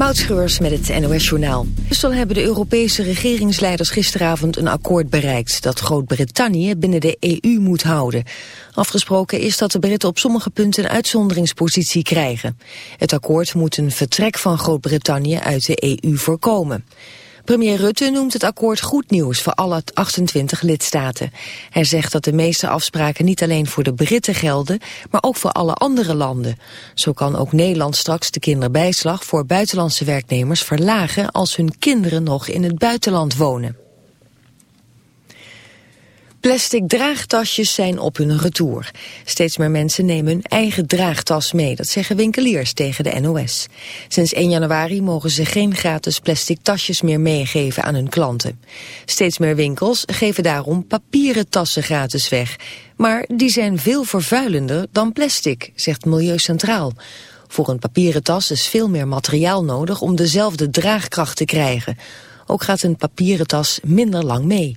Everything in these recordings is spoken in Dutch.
Moutschreurs met het NOS-journaal. Brussel hebben de Europese regeringsleiders gisteravond een akkoord bereikt... dat Groot-Brittannië binnen de EU moet houden. Afgesproken is dat de Britten op sommige punten een uitzonderingspositie krijgen. Het akkoord moet een vertrek van Groot-Brittannië uit de EU voorkomen. Premier Rutte noemt het akkoord goed nieuws voor alle 28 lidstaten. Hij zegt dat de meeste afspraken niet alleen voor de Britten gelden, maar ook voor alle andere landen. Zo kan ook Nederland straks de kinderbijslag voor buitenlandse werknemers verlagen als hun kinderen nog in het buitenland wonen. Plastic draagtasjes zijn op hun retour. Steeds meer mensen nemen hun eigen draagtas mee, dat zeggen winkeliers tegen de NOS. Sinds 1 januari mogen ze geen gratis plastic tasjes meer meegeven aan hun klanten. Steeds meer winkels geven daarom papieren tassen gratis weg. Maar die zijn veel vervuilender dan plastic, zegt Milieu Centraal. Voor een papieren tas is veel meer materiaal nodig om dezelfde draagkracht te krijgen. Ook gaat een papieren tas minder lang mee.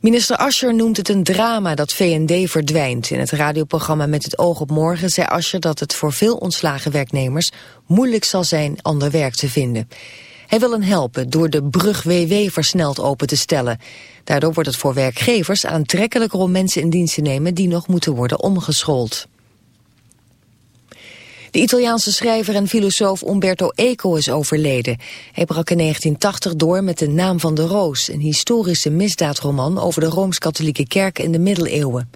Minister Ascher noemt het een drama dat VND verdwijnt. In het radioprogramma Met het oog op morgen zei Ascher dat het voor veel ontslagen werknemers moeilijk zal zijn ander werk te vinden. Hij wil hen helpen door de brug WW versneld open te stellen. Daardoor wordt het voor werkgevers aantrekkelijker om mensen in dienst te nemen die nog moeten worden omgeschoold. De Italiaanse schrijver en filosoof Umberto Eco is overleden. Hij brak in 1980 door met De Naam van de Roos... een historische misdaadroman over de Rooms-Katholieke Kerk in de middeleeuwen.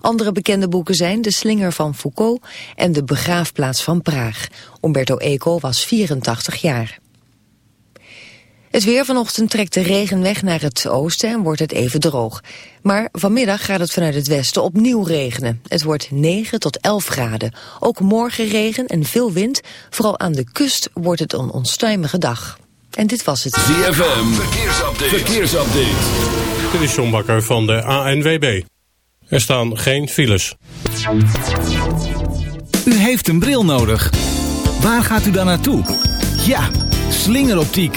Andere bekende boeken zijn De Slinger van Foucault en De Begraafplaats van Praag. Umberto Eco was 84 jaar. Het weer vanochtend trekt de regen weg naar het oosten en wordt het even droog. Maar vanmiddag gaat het vanuit het westen opnieuw regenen. Het wordt 9 tot 11 graden. Ook morgen regen en veel wind. Vooral aan de kust wordt het een onstuimige dag. En dit was het. ZFM, verkeersupdate. verkeersupdate. Dit is John Bakker van de ANWB. Er staan geen files. U heeft een bril nodig. Waar gaat u dan naartoe? Ja, slingeroptiek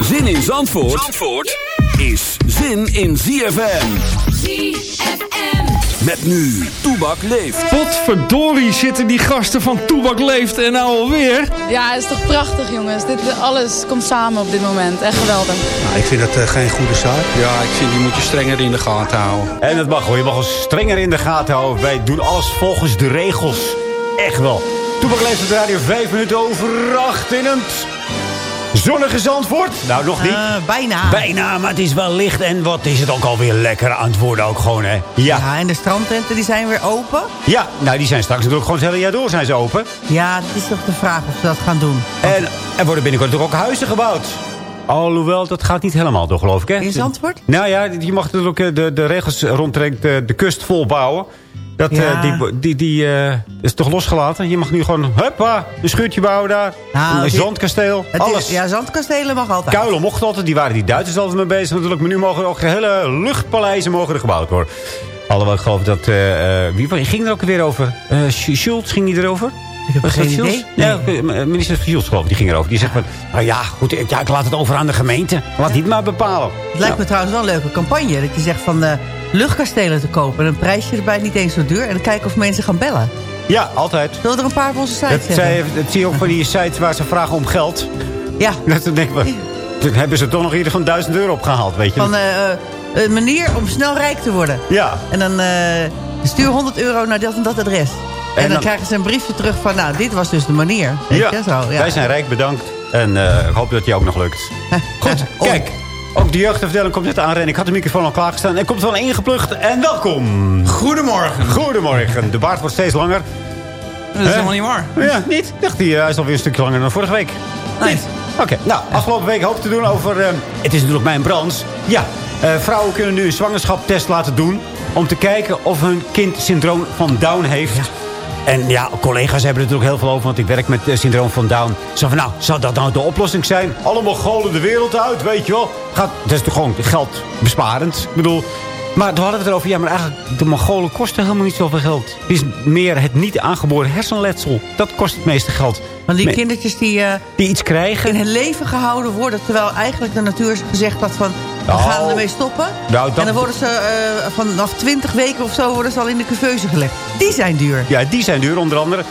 Zin in Zandvoort, Zandvoort is zin in ZFM. ZFM. Met nu, Toebak leeft. Potverdorie zitten die gasten van Toebak leeft en nou alweer. Ja, het is toch prachtig jongens. Dit, alles komt samen op dit moment. Echt geweldig. Nou, ik vind dat uh, geen goede zaak. Ja, ik vind die moet je strenger in de gaten houden. En het mag hoor, je mag ons strenger in de gaten houden. Wij doen alles volgens de regels. Echt wel. Toebak leeft op de radio 5 minuten over 8 in het... Zonnige Zandvoort? Nou, nog niet. Uh, bijna. Bijna, maar het is wel licht. En wat is het ook alweer lekker aan het worden ook gewoon, hè? Ja. ja, en de strandtenten die zijn weer open? Ja, nou die zijn straks natuurlijk gewoon het hele jaar door zijn ze open. Ja, dat is toch de vraag of ze dat gaan doen. En er worden binnenkort ook huizen gebouwd. Alhoewel, dat gaat niet helemaal door, geloof ik. Hè? In Zandvoort? Nou ja, je mag natuurlijk ook de, de regels rondtrekt de, de kust vol bouwen. Dat, Ja. eh, die, die, die eh, is toch losgelaten? Je mag nu gewoon, huppa, een schuurtje bouwen daar. Nou, een zandkasteel, Het is- alles. ja, zandkastelen mag altijd. Kuilen mocht altijd, die waren die Duitsers altijd mee bezig natuurlijk. Maar nu mogen er ook hele luchtpaleizen mogen er gebouwd worden. Alhoewel, ik geloof dat... eh, wie ging er ook weer over? Sch- Schultz ging die erover? Ik heb geen. Ja, eh, minister Schultz geloof ik, die ging erover. Die zegt van, nou ja, goed, ik- ja, ik laat het over aan de gemeente. Laat die het maar bepalen. Het lijkt me trouwens wel een leuke campagne. Dat je zegt van eh, luchtkastelen te kopen. En een prijsje erbij niet eens zo duur. En dan kijken of mensen gaan bellen. Ja, altijd. Zullen we er een paar op onze site Dat, zij, dat zie je ook van die sites waar ze vragen om geld. Ja. Dat denk ik, toen hebben ze toch nog ieder van 1000 euro opgehaald, weet je. Van eh, een manier om snel rijk te worden. Ja. En dan stuur 100 euro naar dat en dat adres. En, dan, dan- krijgen ze een briefje terug van... nou, dit was dus de manier. Weet Ja. je, zo, ja. wij zijn rijk, bedankt. En eh, ik hoop dat je ook nog lukt. Goed, kijk. Ook de jeugdafdeling komt net aanrennen. Ik had de microfoon al klaargestaan. En komt wel ingeplucht. En welkom. Goedemorgen. Goedemorgen. De baard wordt steeds langer. Dat is helemaal niet waar. Ja, niet? Ik dacht, hij, hij is alweer een stukje langer dan vorige week. Niet? Oké, nou, afgelopen week hoop te doen over... eh, het is natuurlijk mijn branche. Ja, eh, vrouwen kunnen nu een zwangerschapstest laten doen... om te kijken of hun kind syndroom van Down heeft. En ja, collega's hebben er natuurlijk heel veel over... want ik werk met syndroom van Down. Zo van, nou, zou dat nou de oplossing zijn? Allemaal golen de wereld uit, weet je wel. Gaat, dat is toch gewoon geld besparend? Ik bedoel... Maar toen hadden we het erover, ja, maar eigenlijk, de Mongolen kosten helemaal niet zoveel geld. Het is meer het niet aangeboren hersenletsel. Dat kost het meeste geld. Van die Me- kindertjes die, eh, die iets krijgen. in hun leven gehouden worden... terwijl eigenlijk de natuur is gezegd dat van... we Nou, gaan ermee stoppen. nou, dat- En dan worden ze eh, vanaf 20 weken of zo... worden ze al in de couveuse gelegd. Die zijn duur. Ja, die zijn duur onder andere.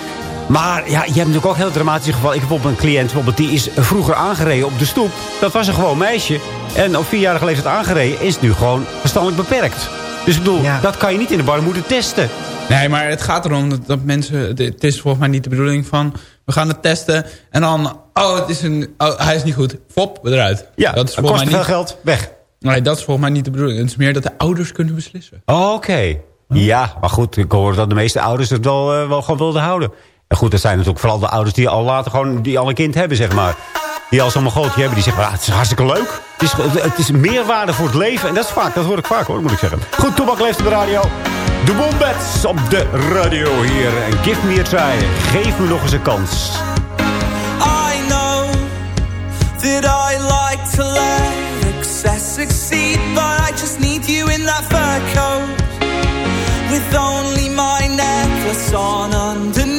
Maar ja, je hebt natuurlijk ook heel dramatische gevallen. Ik heb bijvoorbeeld een cliënt, bijvoorbeeld, die is vroeger aangereden op de stoep. Dat was een gewoon meisje. En op vierjarige leeftijd aangereden is nu gewoon verstandelijk beperkt. Dus ik bedoel, dat kan je niet in de bar moeten testen. Nee, maar het gaat erom dat, dat mensen... Het is volgens mij niet de bedoeling van... We gaan het testen en dan... Oh, het is een, oh hij is niet goed. Fop, eruit. Ja, dat is volgens kost mij veel niet, geld. Weg. Nee, dat is volgens mij niet de bedoeling. Het is meer dat de ouders kunnen beslissen. Oké. Ja, maar goed, ik hoor dat de meeste ouders het wel, eh, wel gewoon wilden houden. En goed, dat zijn natuurlijk vooral de ouders die al later gewoon die al een kind hebben, zeg maar. Die al zo'n gootje hebben, die zeggen, ah, het is hartstikke leuk. Het is, het is meerwaarde voor het leven. En dat is vaak, dat hoor ik vaak hoor, moet ik zeggen. Goed, Toebak leeft op de radio. De Wombats op de radio hier. En give me a try. Geef me nog eens een kans. I know that I like to let excess succeed, but I just need you in that fur coat. With only my necklace on underneath,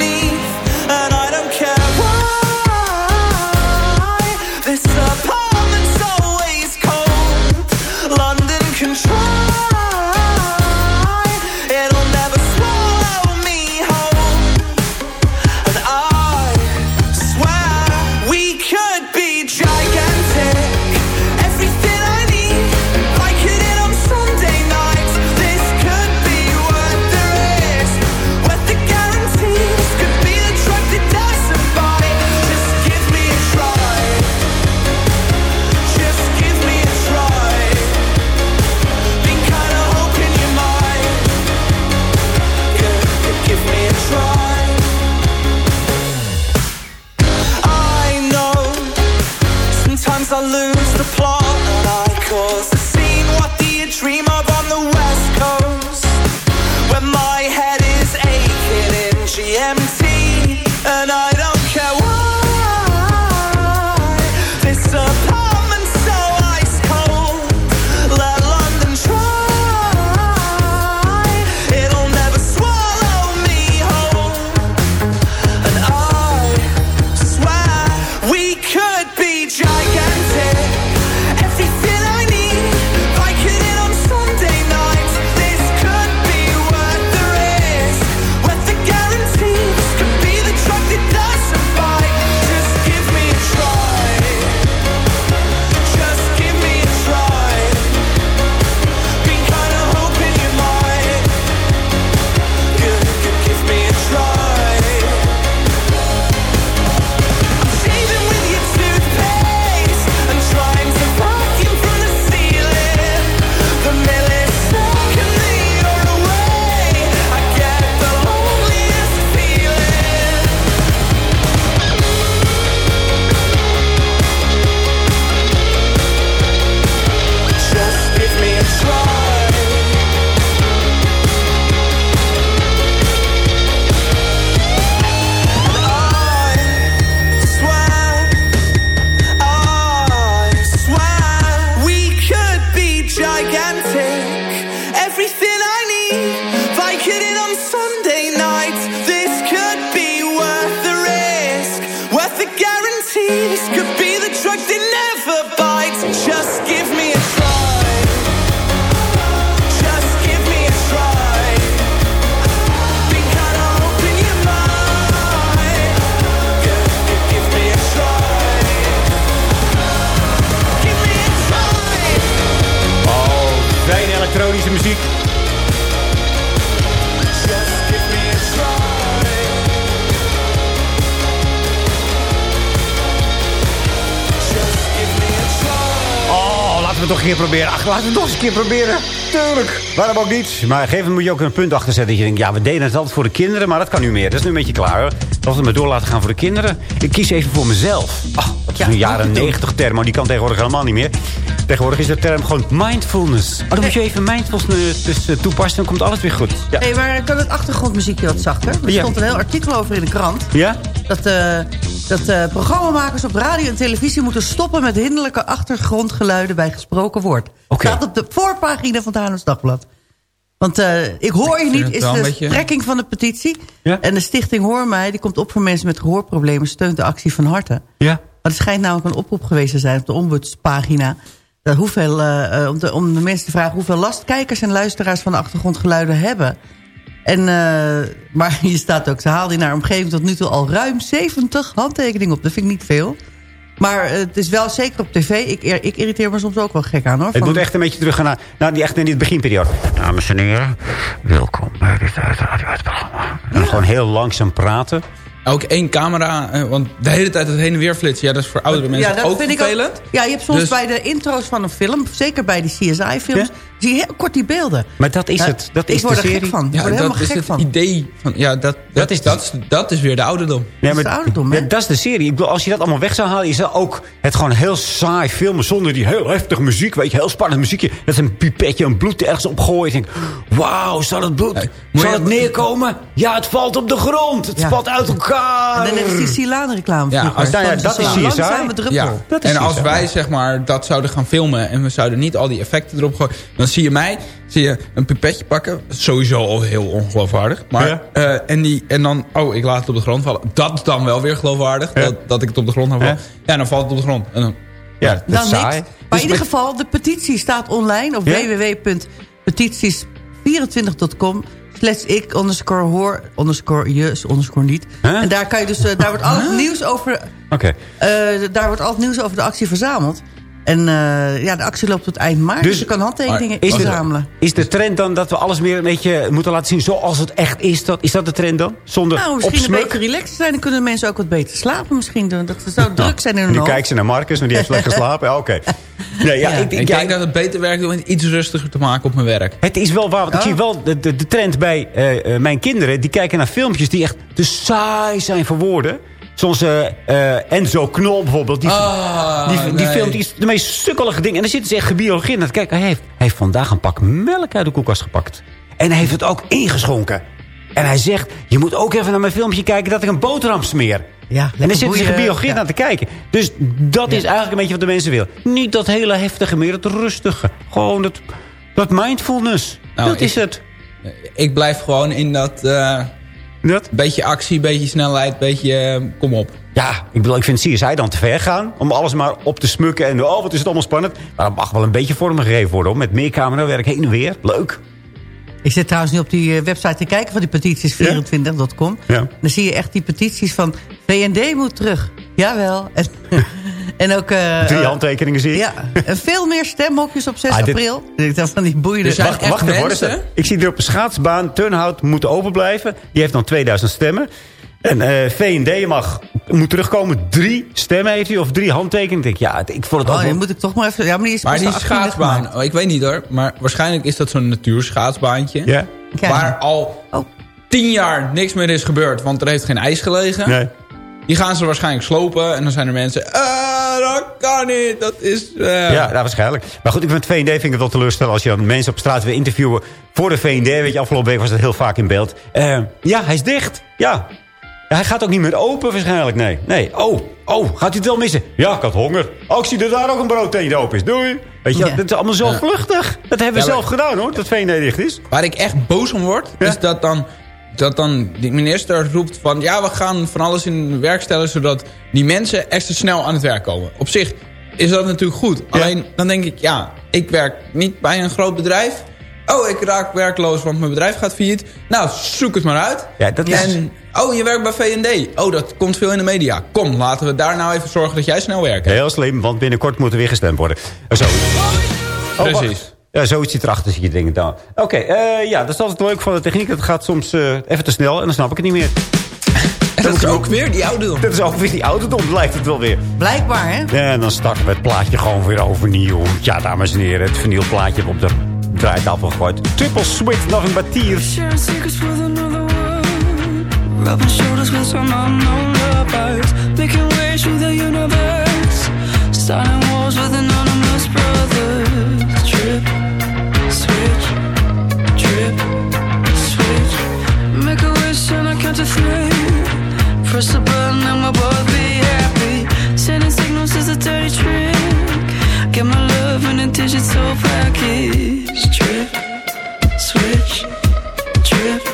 laten we het nog eens een keer proberen. Tuurlijk. Waarom ook niet? Maar op een moet je ook een punt achter zetten. Dat je denkt, ja, we deden het altijd voor de kinderen. Maar dat kan nu meer. Dat is nu een beetje klaar. Hoor. Laten we maar door laten gaan voor de kinderen. Ik kies even voor mezelf. Ach, dat is Ja, een jaren. 90 term. Maar die kan tegenwoordig helemaal niet meer. Tegenwoordig is de term gewoon mindfulness. Oh, dan moet je even mindfulness dus, eh, toepassen. Dan komt alles weer goed. Ja. Hé, maar kan het achtergrondmuziekje wat zachter? Er stond een heel artikel over in de krant. Ja? Dat, eh, dat eh, programmamakers op radio en televisie moeten stoppen... met hinderlijke achtergrondgeluiden bij gesproken woord. Oké. Staat op de voorpagina van het Haarlems Dagblad. Want eh, ik hoor je niet, het is de beetje- strekking van de petitie. Ja. En de stichting Hoor Mij, die komt op voor mensen met gehoorproblemen... steunt de actie van harte. Ja. Maar er schijnt namelijk een oproep geweest te zijn op de ombudspagina... Dat hoeveel, eh, om, de, om de mensen te vragen hoeveel last kijkers en luisteraars van de achtergrondgeluiden hebben. En, eh, maar hier staat ook, ze haalden in haar omgeving tot nu toe al ruim 70 handtekeningen op. Dat vind ik niet veel. Maar eh, het is wel zeker op tv. Ik, ik irriteer me soms ook wel gek aan hoor. Het Van- moet echt een beetje terug gaan naar, naar die echt in die beginperiode. Dames en heren, welkom bij dit radio-uitprogramma. En gewoon heel langzaam praten. Ook één camera, eh, want de hele tijd het heen en weer flitsen. Ja, dat is voor oudere mensen dat ook vind ik ja, je hebt soms Dus- bij de intro's van een film, zeker bij die CSI-films, zie je heel kort die beelden. Maar dat is Ja, het. Dat ik is word de er serie. gek van. Ik Ja, word er dat helemaal is gek het van. idee van... Ja, dat, dat, Dat is, dat, is, dat is weer de ouderdom. Ja, is de ouderdom, hè? ja, dat is de serie. Ik bedoel, als je dat allemaal weg zou halen... is dat ook het gewoon heel saai filmen... zonder die heel heftige muziek. Weet je, heel spannend muziekje. Dat is een pipetje, een bloed ergens opgooien. Ik denk, wauw, zal het bloed... moet zal je- het neerkomen? Ja, het valt op de grond. Het Ja. valt uit elkaar. En dan is die Silaan-reclame Ja, als- nou ja, dat is CSI. langzame druppel. Ja, Dat is en als CSI. wij zeg maar dat zouden gaan filmen en we zouden niet al die effecten erop gooien, dan zie je mij, zie je een pipetje pakken, sowieso al heel ongeloofwaardig. Maar Ja. eh, en die en dan, oh, ik laat het op de grond vallen. Dat is dan wel weer geloofwaardig, Ja. dat, dat ik het op de grond heb. Ja. Ja. dan valt het op de grond. En dan, Ja, dat Nou, is niks. saai. Maar Dus in ieder geval, de petitie staat online op Ja? www.petities24.com slash ik underscore hoor underscore je underscore niet. Huh? En daar kan je dus, eh, daar wordt al het nieuws over, Oké. eh, daar wordt al het nieuws over de actie verzameld. En eh, ja, de actie loopt tot eind maart, dus, Dus- je kan handtekeningen Is de, inzamelen. is de trend dan dat we alles meer een beetje moeten laten zien zoals het echt is? Dat, is dat de trend dan? Zonder Nou, misschien een beetje relaxed zijn. Dan kunnen mensen ook wat beter slapen misschien. Dan- Dat ze zo druk zijn in hun Nu hoofd. kijken ze naar Marcus, maar die heeft slecht geslapen. Ja, Oké. Nee, ja, Ja. ik, ik ja, denk dat het beter werkt om het iets rustiger te maken op mijn werk. Het is wel waar, want ik zie wel de, de, de trend bij eh, eh, mijn kinderen. Die kijken naar filmpjes die echt te saai zijn voor woorden. Zoals eh, eh, Enzo Knol bijvoorbeeld. Die, Ah, die, die nee. filmt die, de meest sukkelige dingen. En dan zitten ze echt gebiologeerd naar te kijken. Hij heeft, hij heeft vandaag een pak melk uit de koelkast gepakt. En hij heeft het ook ingeschonken. En hij zegt, je moet ook even naar mijn filmpje kijken dat ik een boterham smeer. Ja, en dan zitten ze gebiologeerd ja. naar te kijken. Dus dat is eigenlijk een beetje wat de mensen willen. Niet dat hele heftige meer, het rustige. Gewoon dat, dat mindfulness. Nou, dat ik- is het. Ik blijf gewoon in dat eh, Dat? beetje actie, beetje snelheid, beetje eh, kom op. Ja, ik bedoel, ik vind CSI dan te ver gaan. Om alles maar op te smukken. En oh, wat is het allemaal spannend. Maar dat mag wel een beetje vormgegeven worden. Hoor. Met meer camerawerk heen en weer. Leuk. Ik zit trouwens nu op die eh, website te kijken van die petities24.com. Ja. Dan zie je echt die petities van VND moet terug. Jawel. En, en ook... eh, Drie eh, handtekeningen zie ik. Ja, en veel meer stemhokjes op 6 Ah, dit- april. Ik dacht van die boeiende... Zijn Wacht, wacht even, Ik zie er op een schaatsbaan. Turnhout moet open blijven. Die heeft dan 2000 stemmen. En eh, VND mag, moet terugkomen. Drie stemmen heeft hij. Of drie handtekeningen. Ik denk, ja, ik vond het Oh, ook moet ik toch maar even... Ja, maar die is Maar die 18 gemaakt. schaatsbaan, oh, ik weet niet hoor, maar waarschijnlijk is dat zo'n natuurschaatsbaantje. Ja? Kijk. Waar al Oh. tien jaar niks meer is gebeurd, want er heeft geen ijs gelegen. Nee. Die gaan ze waarschijnlijk slopen en dan zijn er mensen... "Ah, dat kan niet, dat is... eh." Ja, nou, waarschijnlijk. Maar goed, ik vind het VND vind ik het wel teleurstellend... als je dan mensen op straat wil interviewen voor de VND. Weet je, afgelopen week was dat heel vaak in beeld. Ja, hij is dicht. Ja. Hij gaat ook niet meer open waarschijnlijk. Nee. nee. Oh, oh, gaat hij het wel missen? Ja, ik had honger. Oh, ik zie dat daar ook een broodteentje open is. Doei. Weet je, Ja. dat is allemaal zo vluchtig. Dat hebben we Ja, zelf gedaan hoor, dat VND dicht is. Waar ik echt boos om word, Ja? is dat dan, dat dan die minister roept van... ja, we gaan van alles in werk stellen... zodat die mensen extra snel aan het werk komen. Op zich is dat natuurlijk goed. Alleen dan denk ik, ja, ik werk niet bij een groot bedrijf... Oh, ik raak werkloos, want mijn bedrijf gaat failliet. Nou, zoek het maar uit. Ja, dat is... En, oh, je werkt bij V&D. Oh, dat komt veel in de media. Kom, laten we daar nou even zorgen dat jij snel werkt. Heel slim, want binnenkort moet er weer gestemd worden. Eh, zo. Oh, Precies. Ja, zoiets zit erachter, zie je dingen dan. Oké, eh, ja, dat is altijd leuk van de techniek. Het gaat soms eh, even te snel en dan snap ik het niet meer. Dat, dat is ook, ook weer die ouderdom. Dat is ook weer die ouderdom, lijkt het wel weer. Blijkbaar, hè? En dan starten we het plaatje gewoon weer overnieuw. Ja, dames en heren, het vernielplaatje op de draaitafel gegooid. Triple Sweet, Nothing But Tears. Rubbing shoulders with some unknown lovers Making waves through the universe Starting wars with anonymous brothers Trip, switch, trip, switch Make a wish and I count to three Press the button and we'll both be happy Sending signals is a dirty tree Get my love in a digital package. Trip, switch, drip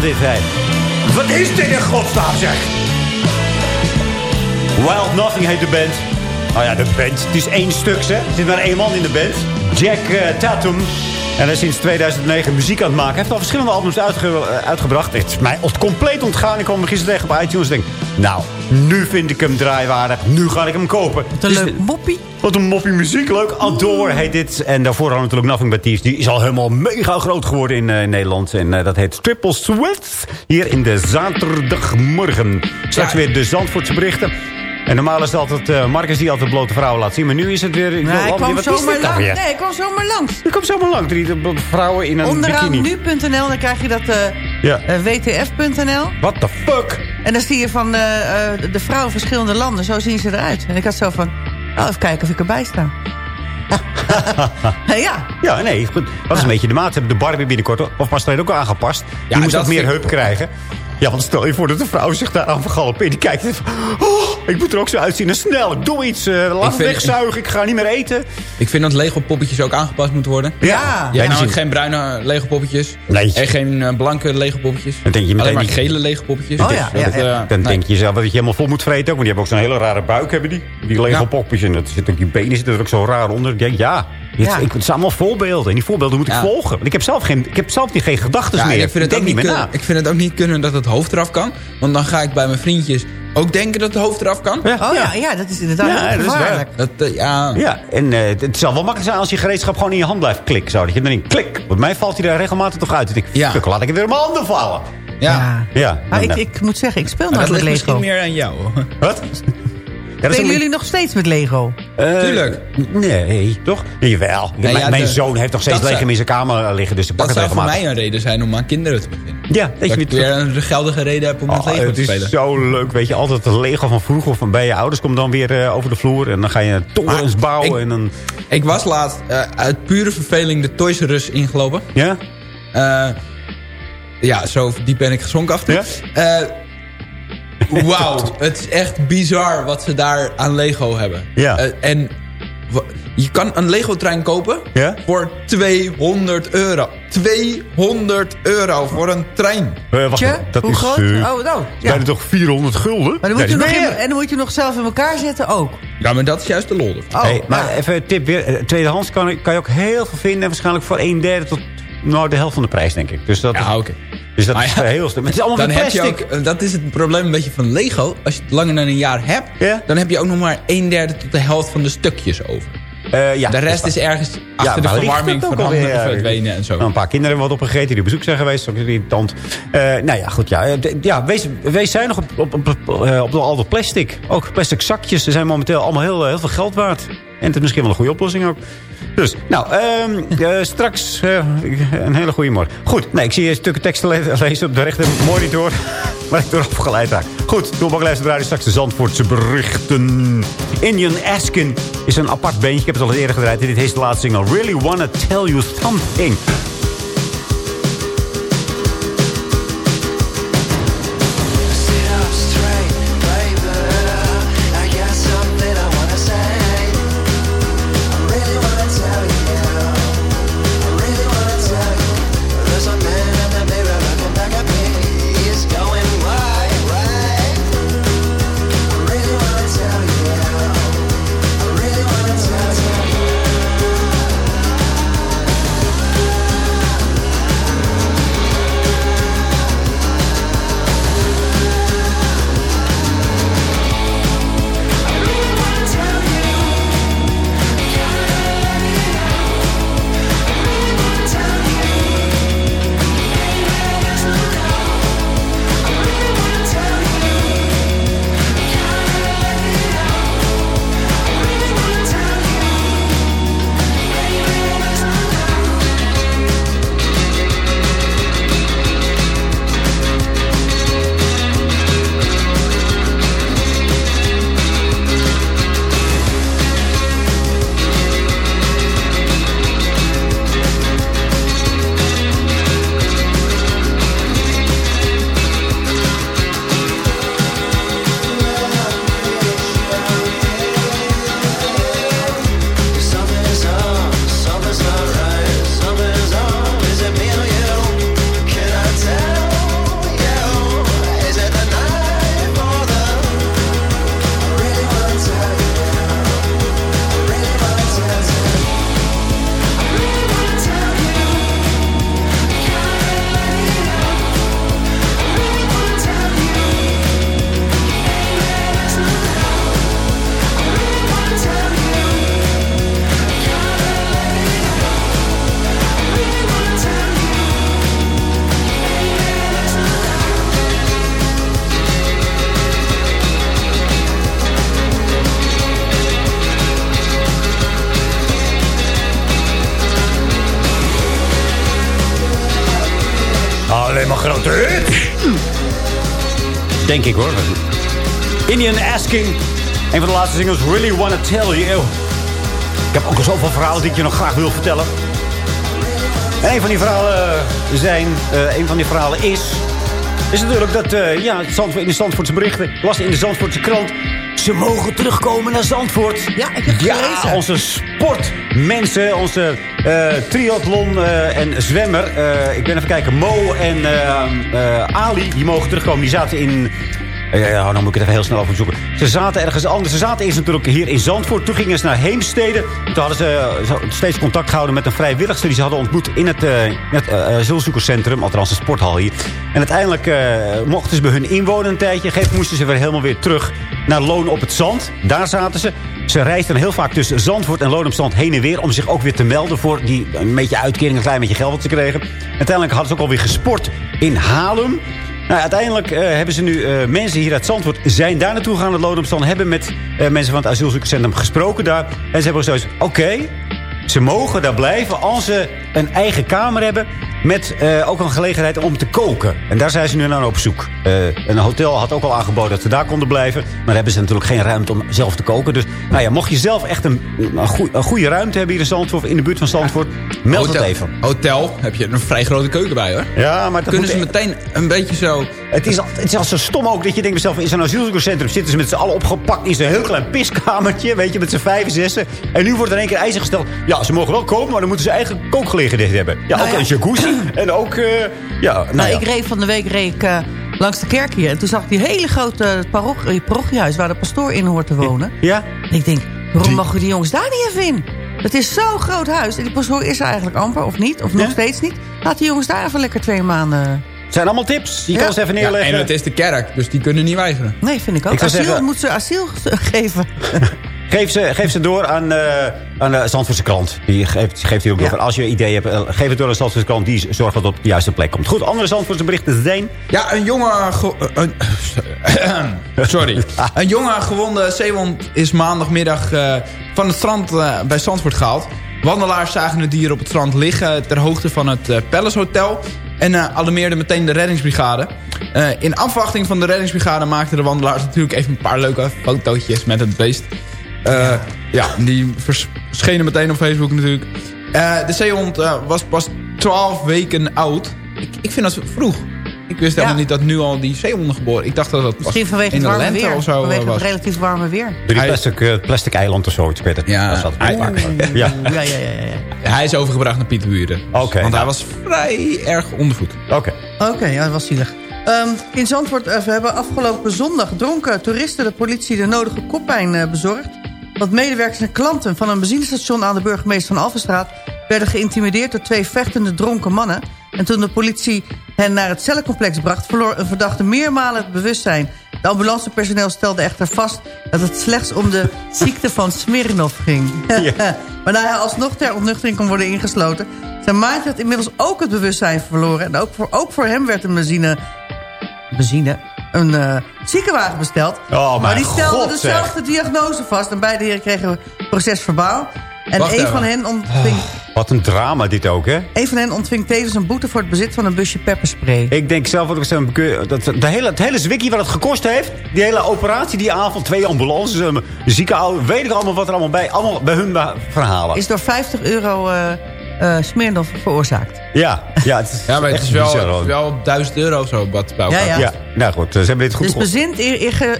man dit, hè? Wat is dit in godsnaam, zeg? Wild Nothing heet de band. Nou ja, de band. Het is één stuk, hè. Er zit maar één man in de band. Jack uh, Tatum. En hij is sinds 2009 muziek aan het maken. Hij heeft al verschillende albums uitge uh, uitgebracht. Het is mij compleet ontgaan. Ik kwam gisteren tegen op iTunes en denk... Nou, nu vind ik hem draaiwaardig. Nu ga ik hem kopen. Wat een leuk moppie. Wat een moppie muziek. Leuk. Adore heet dit. En daarvoor hadden we natuurlijk Nothing But Thieves. Die is al helemaal mega groot geworden in uh, Nederland. En uh, dat heet Triple Sweat. Hier in de zaterdagmorgen. Straks ja. weer de Zandvoortse berichten. En normaal is het altijd uh, Marcus die altijd blote vrouwen laat zien. Maar nu is het weer... Ik nee, ik kwam zomaar langs. Nee, ik kwam zomaar langs. Ik kwam zomaar langs. Drie vrouwen in een Onderaan bikini. nu.nl, dan krijg je dat uh, ja. uh, wtf.nl. What the fuck? En dan zie je van de vrouwen verschillende landen. Zo zien ze eruit. En ik had zo van... Nou, even kijken of ik erbij sta. ja. Ja, nee, goed. Dat is een beetje de maat. Ze hebben de Barbie binnenkort of pas ook aangepast. Die ja, moest ook meer heup krijgen. Ja, want stel je voor dat de vrouw zich daar aan vergaloppeert. Die kijkt en oh, ik moet er ook zo uitzien. En snel, ik doe iets. Uh, laat wegzuigen, ik ga niet meer eten. Ik vind dat Lego-poppetjes ook aangepast moeten worden. Ja. ja. nou, geen bruine Lego-poppetjes. Nee. En geen uh, blanke Lego-poppetjes. Dan denk je meteen Alleen maar gele Lego-poppetjes. Oh, ja, ja, dat, uh, Dan nee. denk je zelf dat je helemaal vol moet vreten ook. Want die hebben ook zo'n hele rare buik, hebben die. Die Lego-poppetjes. En dat zit ook, die benen zitten er ook zo raar onder. Ik denk, ja... Ja. Ik, het zijn allemaal voorbeelden. En die voorbeelden moet ik ja. volgen. Want ik heb zelf, geen, ik heb zelf die geen gedachten ja, meer. Ik vind, het ook niet kunnen, na. ik vind het ook niet kunnen dat het hoofd eraf kan. Want dan ga ik bij mijn vriendjes ook denken dat het hoofd eraf kan. Ja. Oh ja, ja, dat is inderdaad ja, dat. Is dat, uh, ja. ja, en uh, het zal wel makkelijk zijn als je gereedschap gewoon in je hand blijft klikken. Zo. Dat je erin klik. Bij mij valt hij daar regelmatig toch uit. Ik ja. Kuk, laat ik het weer in mijn handen vallen. Ja. ja. ja. Maar ik, ik moet zeggen, ik speel nooit met Lego. misschien meer aan jou. Wat? Ja, Spelen jullie nog steeds met Lego? Uh, Tuurlijk. Nee, toch? Jawel. Nee, mijn ja, mijn de, zoon heeft nog steeds Lego in zijn kamer liggen. Dus ik pak dat het zou voor mij een reden zijn om aan kinderen te beginnen. Ja, dat, dat je ik weer een geldige reden heb om met oh, Lego het te spelen. Het is zo leuk. Weet je, altijd de Lego van vroeger of van bij je ouders komt dan weer uh, over de vloer. En dan ga je torens bouwen. Ik, en dan... ik was laatst uh, uit pure verveling de Toys R Us ingelopen. Ja? Uh, ja, zo diep ben ik gezonken af. Ja? Wauw, het is echt bizar wat ze daar aan Lego hebben. Ja. Uh, en je kan een Lego-trein kopen ja? voor 200 euro. 200 euro voor een trein. Uh, wacht, Tje? dat Hoe is, groot? Uh, oh, nou. Ja. Bijna toch 400 gulden? Maar dan moet je nog in, en dan moet je nog zelf in elkaar zetten ook. Ja, maar dat is juist de lol. Oh, hey, maar ja. even een tip weer. Tweedehands kan, kan je ook heel veel vinden. Waarschijnlijk voor een derde tot nou, de helft van de prijs, denk ik. Dus dat ja, oké. Okay. Dus dat is heel stuk. Maar het is allemaal dan met heb je ook, Dat is het probleem een beetje van Lego. Als je het langer dan een jaar hebt... Ja? dan heb je ook nog maar een derde tot de helft van de stukjes over. Uh, ja, de rest is ergens achter ja, de verwarming van verdwenen en zo. Nou, een paar kinderen hebben wat opgegeten die op bezoek zijn geweest. Dat is irritant. Uh, nou ja, goed. Ja, ja wees, wees zijn nog op, op, op, op, op al dat plastic. Ook plastic zakjes. Ze zijn momenteel allemaal heel, heel veel geld waard. En het is misschien wel een goede oplossing ook. Dus, nou, um, uh, straks uh, een hele goede morgen. Goed, nee, ik zie stukken teksten le lezen op de rechter monitor. waar ik door afgeleid raak. Goed, Toolbaklijst draaien straks de Zandvoortse berichten. Indian Askin is een apart beentje. Ik heb het al eerder gedraaid. Dit is de laatste single. Really Wanna Tell You Something. Denk ik hoor. Indian Asking. Een van de laatste singles, Really Wanna Tell You. Ik heb ook al zoveel verhalen die ik je nog graag wil vertellen. En een van die verhalen zijn, uh, een van die verhalen is... is natuurlijk dat, uh, ja, in de Zandvoortse berichten... las in de Zandvoortse krant... Ze mogen terugkomen naar Zandvoort. Ja, ik heb ja, gelezen. onze sportmensen, onze uh, triathlon en zwemmer. ik ben even kijken, Mo en Ali, die mogen terugkomen. Die zaten in ja, dan moet ik het even heel snel over zoeken. Ze zaten ergens anders. Ze zaten eerst natuurlijk hier in Zandvoort. Toen gingen ze naar Heemstede. Toen hadden ze steeds contact gehouden met een vrijwilligster... die ze hadden ontmoet in het, uh, het uh, asielzoekerscentrum. Althans, een sporthal hier. En uiteindelijk uh, mochten ze bij hun inwonen een tijdje. Geef moesten ze weer helemaal weer terug naar Loon op het Zand. Daar zaten ze. Ze reisden heel vaak tussen Zandvoort en Loon op Zand heen en weer... om zich ook weer te melden voor die een beetje uitkering... een klein beetje geld wat ze kregen. Uiteindelijk hadden ze ook alweer gesport in Haarlem... Nou, uiteindelijk uh, hebben ze nu uh, mensen hier uit Zandvoort... zijn daar naartoe gegaan, het Lodenopstand... hebben met uh, mensen van het asielzoekerscentrum gesproken daar. En ze hebben zoiets oké, ze mogen daar blijven als ze een eigen kamer hebben... met ook een gelegenheid om te koken. En daar zijn ze nu naar op zoek. een hotel had ook al aangeboden dat ze daar konden blijven. Maar dan hebben ze natuurlijk geen ruimte om zelf te koken. Dus nou ja, mocht je zelf echt een, een, goeie, een goede ruimte hebben hier in Zandvoort... in de buurt van Zandvoort, meld hotel, het even. Hotel, heb je een vrij grote keuken bij hoor. Ja, maar dat Kunnen ze meteen een beetje zo... Het is, al, het is al zo stom ook dat je denkt mezelf... in zo'n asielzoekerscentrum zitten ze met z'n allen opgepakt... in zo'n heel klein piskamertje, weet je, met z'n vijf en zessen. En nu wordt er in één keer eisen gesteld... ja, ze mogen wel komen, maar dan moeten ze eigen kookgelegenheid hebben. Ja, Nou ook ja. een jacuzzi en ook... eh, ja, nou, Nou, ja. ik reed van de week reed ik, eh, langs de kerk hier. En toen zag ik die hele grote parochie, parochiehuis... waar de pastoor in hoort te wonen. Ja? En ik denk, waarom mogen die jongens daar niet even in? Het is zo'n groot huis. En die pastoor is er eigenlijk amper, of niet. Of nog steeds niet. Laat die jongens daar even lekker twee maanden... Het zijn allemaal tips. Je Ja. kan ze even Ja, neerleggen. en het is de kerk, dus die kunnen niet weigeren. Nee, vind ik ook. Ik zou asiel, zeggen- moet ze asiel geven. Geef, ze, geef ze door aan, eh, aan de Zandvoortse krant. Die geeft, geeft hier ook nog. Als je idee hebt, eh, geef het door aan de Zandvoortse krant. Die zorgt dat het op de juiste plek komt. Goed, andere Zandvoortse berichten zijn... Ja, een jonge... ge- eh, een- sorry. Een jonge gewonde zeehond is maandagmiddag van het strand bij Zandvoort gehaald. Wandelaars zagen het dier op het strand liggen ter hoogte van het Palace Hotel... en alarmeerden meteen de reddingsbrigade. In afwachting van de reddingsbrigade maakten de wandelaars natuurlijk even een paar leuke fotootjes met het beest. Eh, ja. die vers- verschenen meteen op Facebook natuurlijk. Eh, de zeehond eh, was pas 12 weken oud. Ik, ik vind dat vroeg. Ik wist helemaal niet dat nu al die zeehonden geboren. Ik dacht dat dat pas Misschien vanwege in de warme lente weer. of zo vanwege was. het relatief warme weer. Door die plastic, plastic eiland of zo. Ik weet het. Ja. Dat zat Hij-. Ja. Ja, ja, ja, ja. ja. Hij is overgebracht naar Pieterburen. Oké. Want hij was vrij erg ondervoed. Oké. Oké, ja, dat was zielig. Ehm, in Zandvoort uh, we hebben afgelopen zondag dronken toeristen de politie de nodige koppijn uh, bezorgd. Want medewerkers en klanten van een benzinestation aan de burgemeester van Alphenstraat... werden geïntimideerd door twee vechtende dronken mannen. En toen de politie hen naar het cellencomplex bracht... verloor een verdachte meermalen het bewustzijn. De ambulancepersoneel stelde echter vast dat het slechts om de ziekte van Smirnov ging. maar na hij alsnog ter ontnuchtering kon worden ingesloten... zijn maatje had inmiddels ook het bewustzijn verloren. En ook voor, ook voor hem werd een benzine... Benzine? Een eh, ziekenwagen besteld. Oh, maar die stelde God, dezelfde diagnose vast. En beide heren kregen procesverbaal. En Wacht een even. van, hen ontving, Wat een drama dit ook, hè? een van hen ontving tevens een boete voor het bezit van een busje pepperspray. Ik denk zelf ik zeg, dat de hele, het hele zwikkie wat het gekost heeft. Die hele operatie die avond. Twee ambulances, een ziekenhuis. Weet ik allemaal wat er allemaal bij. Allemaal bij hun be- verhalen. Is door 50 euro eh eh Smirnoff veroorzaakt. Ja, ja, het is, Ja, maar het is wel, bizar, het is hoor. wel 1000 euro of zo wat bij elkaar. Ja, ja. Ja, nou goed, ze hebben dit goed Dus bezint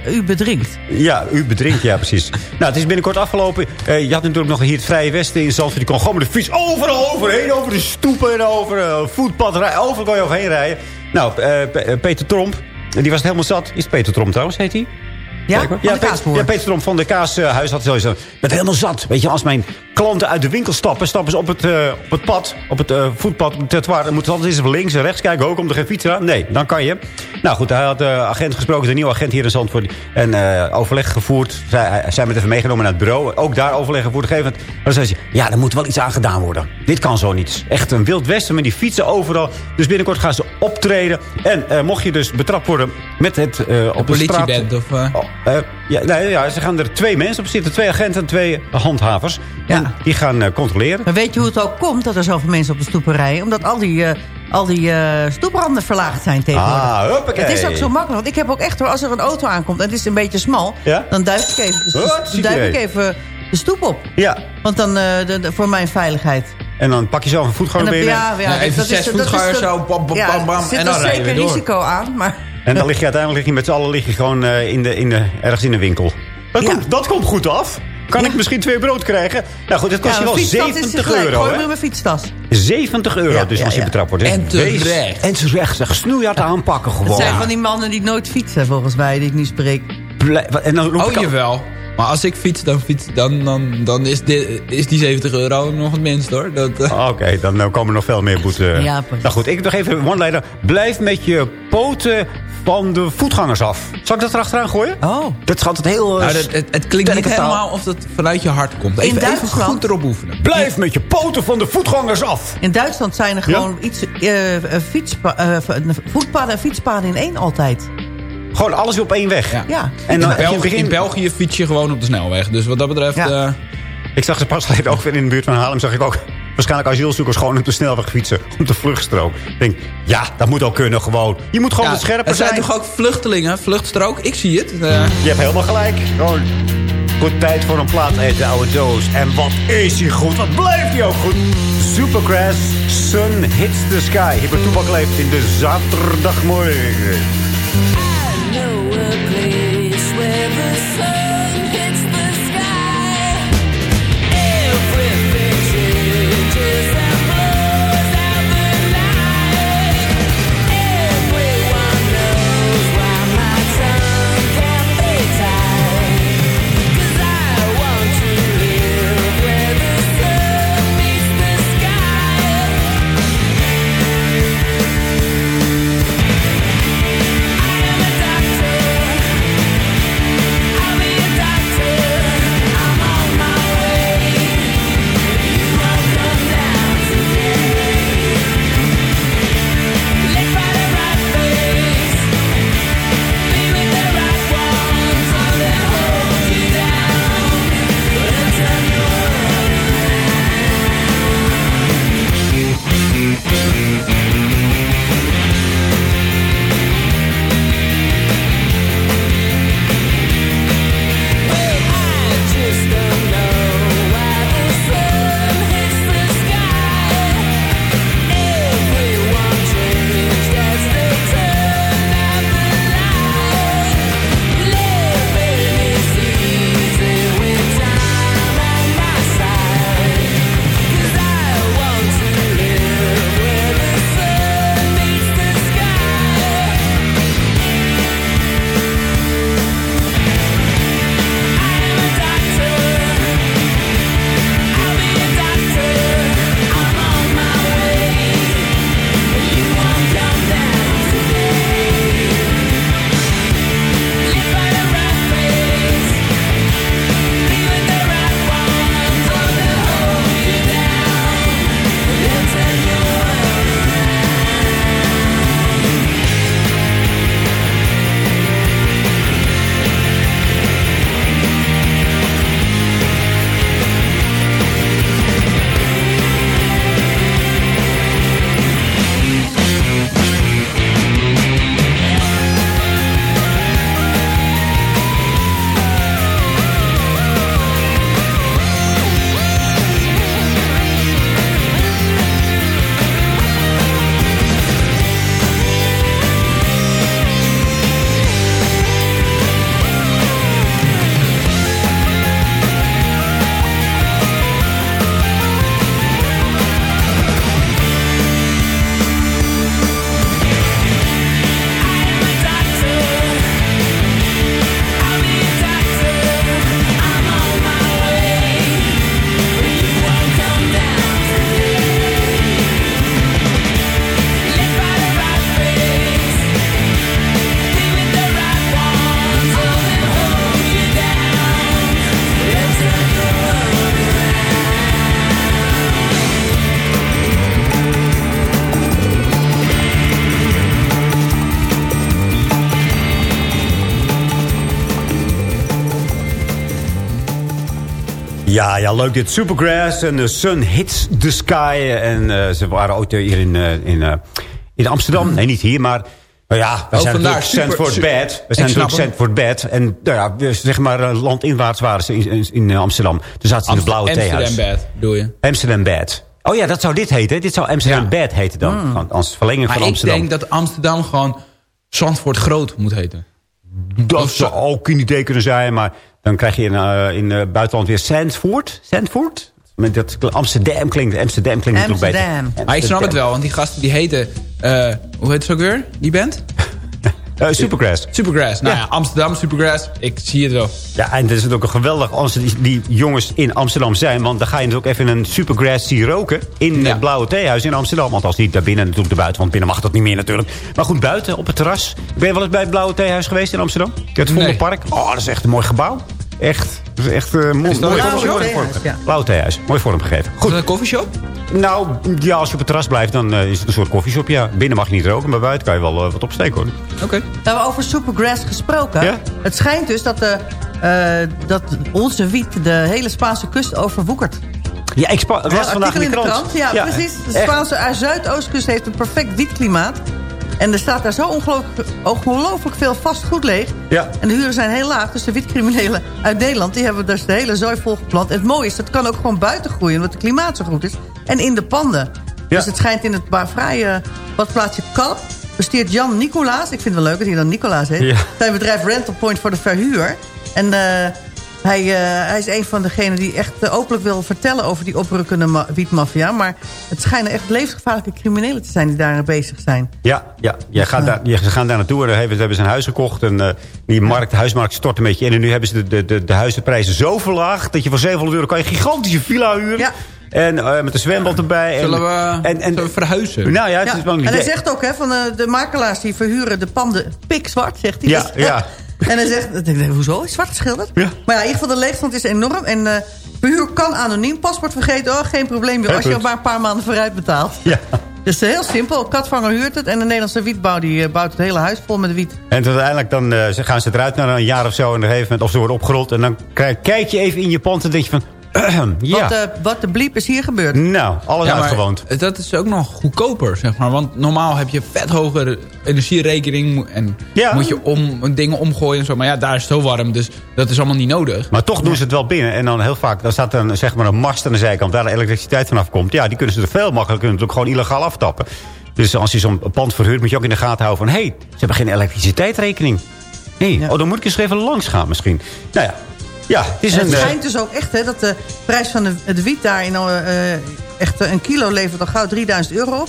u bedringt. Ja, u bedrinkt, ja, precies. nou, het is binnenkort afgelopen. Eh, je had natuurlijk nog hier het Vrije Westen in Zandvoort. Die kon gewoon met de fiets overal overheen. Over de stoepen en over eh voetpad rijden. Overal kon je overheen rijden. Nou, Pe- Peter Tromp, die was het helemaal zat. Is het Peter Tromp trouwens, heet hij? Ja, de Peter, ja, Peter Tromp van de Kaashuis had zoiets. Ik ben helemaal zat. Weet je, als mijn klanten uit de winkel stappen... stappen ze op het, eh, op het pad, op het eh, voetpad, op het trottoir... dan moeten ze altijd eens links en rechts kijken. Ook komt er geen fietser aan? Nee, dan kan je. Nou goed, hij had de agent gesproken, de nieuwe agent hier in Zandvoort... en eh, overleg gevoerd. Zij, hij- zij met even meegenomen naar het bureau. Ook daar overleg gevoerd. Op een gegeven moment dan zei ze... ja, er moet wel iets aan gedaan worden. Dit kan zo niet. Echt een wild westen met die fietsen overal. Dus binnenkort gaan ze optreden. En eh, mocht je dus betrapt worden met het eh, op de straat... politieband of... eh, Oh, eh, ja, nee, ja, ze gaan er twee mensen op zitten. Twee agenten en twee handhavers. En die gaan eh, controleren. Maar weet je hoe het ook komt dat er zoveel mensen op de stoepen rijden? Omdat al die, eh, al die eh, stoepranden verlaagd zijn tegenwoordig. Ah. Het is ook zo makkelijk. Want ik heb ook echt, hoor, als er een auto aankomt en het is een beetje smal... Ja? dan duik ik even, de, dan u ik even. de stoep op. Ja. Want dan, eh, de, de- voor mijn veiligheid. En dan pak je zelf een voetganger binnen. ja, ja, Ja, even dat is- zes dat is voetgangers de- zo, bam, bam, ja, bam, bam, er zit en dan er rijden zeker we door. risico aan, maar... En dan lig je uiteindelijk lig je met z'n allen lig je gewoon eh, in de, in de, ergens in een winkel. Dat, komt, dat komt goed af. Kan ik misschien twee brood krijgen? Nou goed, het kost Ja, je wel een fietstas is 70 gelijk. euro. Gooi in mijn fietstas. 70 euro Ja, dus ja, als je ja. betrapt wordt. En terecht. En terecht. Zeg, snoeihard aanpakken gewoon. Het zijn van die mannen die nooit fietsen, volgens mij, die ik nu spreek. En dan roep Oh, ik al- jawel. Maar als ik fiets, dan, fiets, dan, dan, dan is, dit, is die 70 euro nog het minst, hoor. Dat, eh, Ah, Oké, dan eh, komen er nog veel meer boete. Ja, precies. nou goed, ik nog even one leider. Blijf met je poten van de voetgangers af. Zal ik dat erachteraan gooien? Oh. Dat altijd heel... eh, nou, dat, het, het klinkt niet helemaal of dat vanuit je hart komt. Even, even Duitsland- goed erop oefenen. Blijf met je poten van de voetgangers af. In Duitsland zijn er gewoon iets, eh, eh, fietspa eh, voetpaden en fietspaden in één altijd. Gewoon alles op één weg. Ja. Ja. En dan in, België, in het begin... in België fiets je gewoon op de snelweg. Dus wat dat betreft... Ja. eh, Ik zag ze pas geleden ook weer in de buurt van Haarlem. Zag ik ook waarschijnlijk asielzoekers gewoon op de snelweg fietsen. Op de vluchtstrook. Ik denk, ja, dat moet ook kunnen gewoon. Je moet gewoon ja, wat scherper zijn zijn. toch ook vluchtelingen, vluchtstrook? Ik zie het. Eh, Je hebt helemaal gelijk. Gewoon goed tijd voor een plaat de oude doos. En wat is hij goed? Wat blijft hij ook goed? Supercrash, Sun Hits the Sky. Hier bij Toebak leeft in de zaterdagmorgen. Ja, ja, leuk dit. Supergrass en The Sun Hits the Sky. En eh, ze waren ook hier in, eh, in, eh, in Amsterdam. Nee, niet hier, maar... Nou ja, we Oh, zijn natuurlijk Sandford super- Bad. We Ik zijn natuurlijk Sandford Bad. En nou ja, zeg maar landinwaarts waren ze in, in, Amsterdam. Toen zaten ze in het blauwe Amsterdam theehuis. Bad, bedoel je? Amsterdam Bad. Oh ja, dat zou dit heten. Dit zou Amsterdam Bad heten dan. Gewoon Als verlenging Maar van ik Amsterdam. denk dat Amsterdam gewoon Zandvoort Groot moet heten. Dat zou ook een idee kunnen zijn. Maar dan krijg je in, eh, in het buitenland weer Zandvoort. Zandvoort? Met dat Amsterdam klinkt. Amsterdam klinkt natuurlijk beter. Amsterdam. Maar ik snap het wel, want die gasten die heten... eh, hoe heet het ook weer, die band? Eh, Supergrass. Supergrass. Nou Ja. ja, Amsterdam, Supergrass. Ik zie het wel. Ja, en het is ook een geweldig als die, jongens in Amsterdam zijn. Want dan ga je natuurlijk even een Supergrass zien roken. In het blauwe theehuis in Amsterdam. Althans niet daar binnen, natuurlijk buiten. Want binnen mag dat niet meer natuurlijk. Maar goed, buiten op het terras. Ben je wel eens bij het blauwe theehuis geweest in Amsterdam? Het Vondelpark. Oh, dat is echt een mooi gebouw. Echt. Dat is echt eh, mooi. Is mooi een vorm- blauwe mooi theehuis, vorm- ja. Blauw theehuis. Mooi vormgegeven. Goed. een koffieshop? Nou, ja, als je op het terras blijft, dan eh, is het een soort koffieshop. Ja, binnen mag je niet roken, maar buiten kan je wel eh, wat opsteken hoor. Oké. Nou, over Supergrass gesproken. Ja? Het schijnt dus dat, de, eh, dat onze wiet de hele Spaanse kust overwoekert. Ja, ik spa- Een las vandaag artikel in de krant. Ja, precies. De. Spaanse uh, Zuidoostkust heeft een perfect wietklimaat. En er staat daar zo ongelooflijk, ongelooflijk veel vastgoed leeg. Ja. En de huren zijn heel laag. Dus de wietcriminelen uit Nederland... die hebben dus de hele zooi volgeplant. En het mooie is, dat kan ook gewoon buiten groeien... omdat het klimaat zo goed is. En in de panden. Dus het schijnt in het ba- fraaie badplaatsje Kalp... besteert Jan Nicolaas... ik vind het wel leuk dat hij dan Nicolaas heet... Ja. zijn bedrijf Rental Point voor de verhuur. En eh, hij, eh, hij is een van degenen die echt eh, openlijk wil vertellen... over die oprukkende ma- wietmafia. Maar het schijnen echt levensgevaarlijke criminelen te zijn... die daar bezig zijn. Ja, ja. Jij gaat daar, je- ze gaan daar naartoe en dan hebben, ze hebben ze een huis gekocht. En eh, die markt, huismarkt stort een beetje in. En nu hebben ze de, de, de, de huizenprijzen zo verlaagd... dat je voor 700 euro kan je een gigantische villa huren. Ja. En eh, met een zwembad erbij. En, Zullen we, en, en, zullen we verhuizen? Nou ja, het Ja, is wel een en hij zegt ook, hè, van eh, de makelaars die verhuren de panden pikzwart, zegt hij. Ja, Dus- ja. En hij zegt, ik denk, hoezo, is zwart geschilderd? Ja. Maar ja, in ieder geval, de leegstand is enorm. En eh verhuur kan anoniem, paspoort vergeten, oh, geen probleem Als je maar een paar maanden vooruit betaalt. Ja. Dus eh, heel simpel, Katvanger huurt het. En de Nederlandse wietbouw die, eh, bouwt het hele huis vol met wiet. En uiteindelijk dan, gaan ze eruit na een jaar of zo. En op een gegeven moment, of ze worden opgerold. En dan kijk, kijk je even in je pand en denk je van... ja, Wat, eh, wat de bliep is hier gebeurd. nou, alles Ja, uitgewoond. dat is ook nog goedkoper, zeg maar. Want normaal heb je vet hogere energierekening... en Ja. moet je om, dingen omgooien en zo. Maar ja, daar is het zo warm, dus dat is allemaal niet nodig. Maar toch doen ze het wel binnen. En dan heel vaak, dan staat er een, zeg maar een mast aan de zijkant... waar de elektriciteit vanaf komt. Ja, die kunnen ze er veel makkelijker natuurlijk gewoon illegaal aftappen. Dus als je zo'n pand verhuurt, moet je ook in de gaten houden van... hé, hey, ze hebben geen elektriciteitsrekening. Nee, Ja. oh, dan moet ik eens even langs gaan misschien. Nou ja, ja het is En een... het eh, schijnt dus ook echt hè, dat de prijs van de, het wiet daar in, eh, echt eh, een kilo levert al gauw 3000 euro op.